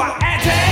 are acting.